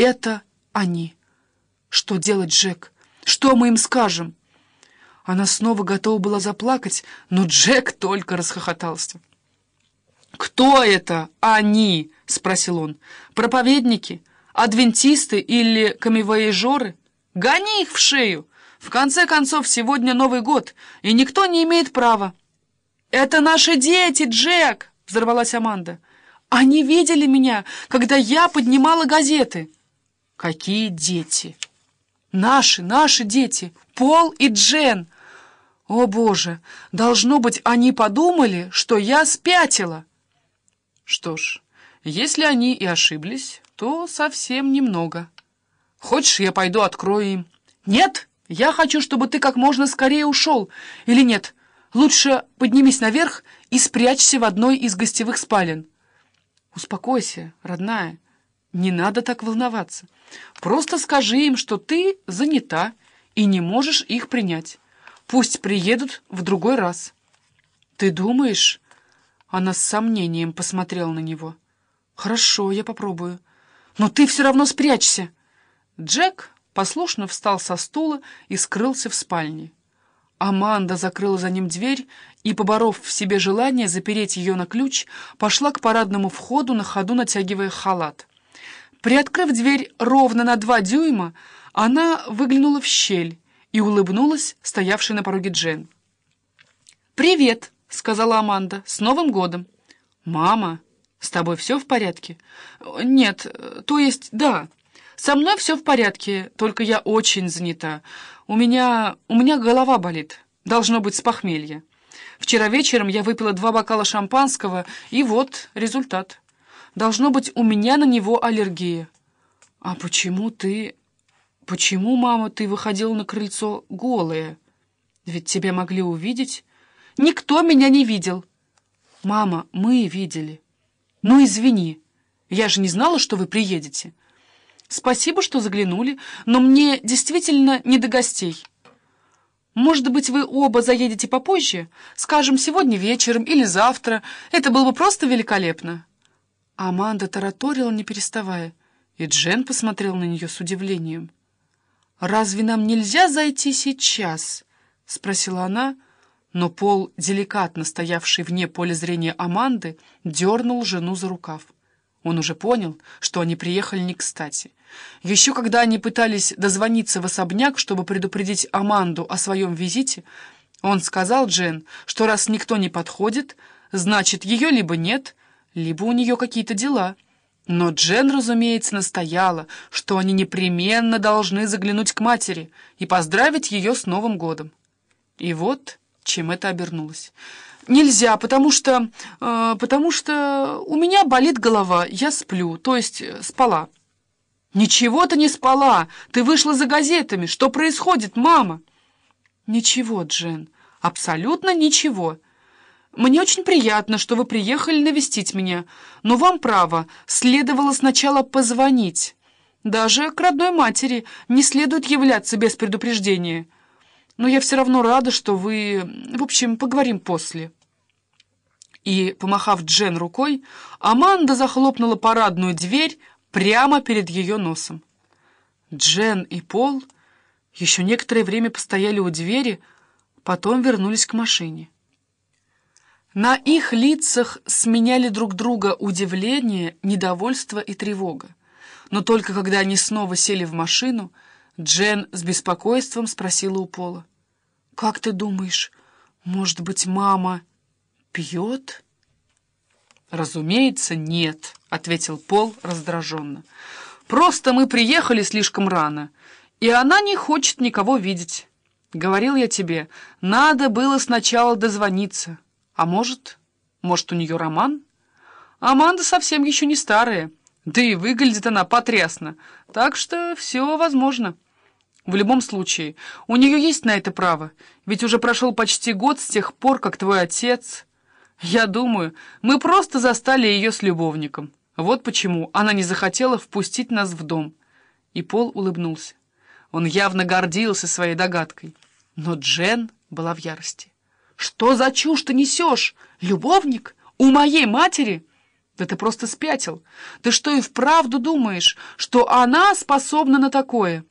Это они. Что делать, Джек? Что мы им скажем? Она снова готова была заплакать, но Джек только расхохотался. «Кто это они?» — спросил он. «Проповедники? Адвентисты или камевоежоры? Гони их в шею! В конце концов, сегодня Новый год, и никто не имеет права». «Это наши дети, Джек!» — взорвалась Аманда. «Они видели меня, когда я поднимала газеты». «Какие дети?» «Наши, наши дети! Пол и Джен!» «О, Боже! Должно быть, они подумали, что я спятила!» Что ж, если они и ошиблись, то совсем немного. Хочешь, я пойду открою им? Нет, я хочу, чтобы ты как можно скорее ушел. Или нет, лучше поднимись наверх и спрячься в одной из гостевых спален. Успокойся, родная, не надо так волноваться. Просто скажи им, что ты занята и не можешь их принять. Пусть приедут в другой раз. Ты думаешь... Она с сомнением посмотрела на него. «Хорошо, я попробую. Но ты все равно спрячься!» Джек послушно встал со стула и скрылся в спальне. Аманда закрыла за ним дверь и, поборов в себе желание запереть ее на ключ, пошла к парадному входу, на ходу натягивая халат. Приоткрыв дверь ровно на два дюйма, она выглянула в щель и улыбнулась стоявшей на пороге Джен. «Привет!» — сказала Аманда. «С Новым годом!» «Мама, с тобой все в порядке?» «Нет, то есть, да. Со мной все в порядке, только я очень занята. У меня... у меня голова болит. Должно быть с похмелья. Вчера вечером я выпила два бокала шампанского, и вот результат. Должно быть, у меня на него аллергия». «А почему ты... почему, мама, ты выходила на крыльцо голая? Ведь тебя могли увидеть...» Никто меня не видел. Мама, мы видели. Ну, извини. Я же не знала, что вы приедете. Спасибо, что заглянули, но мне действительно не до гостей. Может быть, вы оба заедете попозже? Скажем, сегодня вечером или завтра. Это было бы просто великолепно. Аманда тараторила, не переставая, и Джен посмотрел на нее с удивлением. «Разве нам нельзя зайти сейчас?» — спросила она, — но Пол, деликатно стоявший вне поля зрения Аманды, дернул жену за рукав. Он уже понял, что они приехали не кстати. Еще когда они пытались дозвониться в особняк, чтобы предупредить Аманду о своем визите, он сказал Джен, что раз никто не подходит, значит, ее либо нет, либо у нее какие-то дела. Но Джен, разумеется, настояла, что они непременно должны заглянуть к матери и поздравить ее с Новым годом. И вот чем это обернулось. «Нельзя, потому что... Э, потому что у меня болит голова, я сплю, то есть э, спала». «Ничего ты не спала, ты вышла за газетами. Что происходит, мама?» «Ничего, Джен, абсолютно ничего. Мне очень приятно, что вы приехали навестить меня, но вам, право, следовало сначала позвонить. Даже к родной матери не следует являться без предупреждения». Но я все равно рада, что вы... В общем, поговорим после». И, помахав Джен рукой, Аманда захлопнула парадную дверь прямо перед ее носом. Джен и Пол еще некоторое время постояли у двери, потом вернулись к машине. На их лицах сменяли друг друга удивление, недовольство и тревога. Но только когда они снова сели в машину, Джен с беспокойством спросила у Пола. «Как ты думаешь, может быть, мама пьет?» «Разумеется, нет», — ответил Пол раздраженно. «Просто мы приехали слишком рано, и она не хочет никого видеть. Говорил я тебе, надо было сначала дозвониться. А может, может, у нее роман? Аманда совсем еще не старая, да и выглядит она потрясно, так что все возможно». В любом случае, у нее есть на это право, ведь уже прошел почти год с тех пор, как твой отец... Я думаю, мы просто застали ее с любовником. Вот почему она не захотела впустить нас в дом. И Пол улыбнулся. Он явно гордился своей догадкой. Но Джен была в ярости. «Что за чушь ты несешь? Любовник? У моей матери?» Да ты просто спятил. Ты что и вправду думаешь, что она способна на такое?»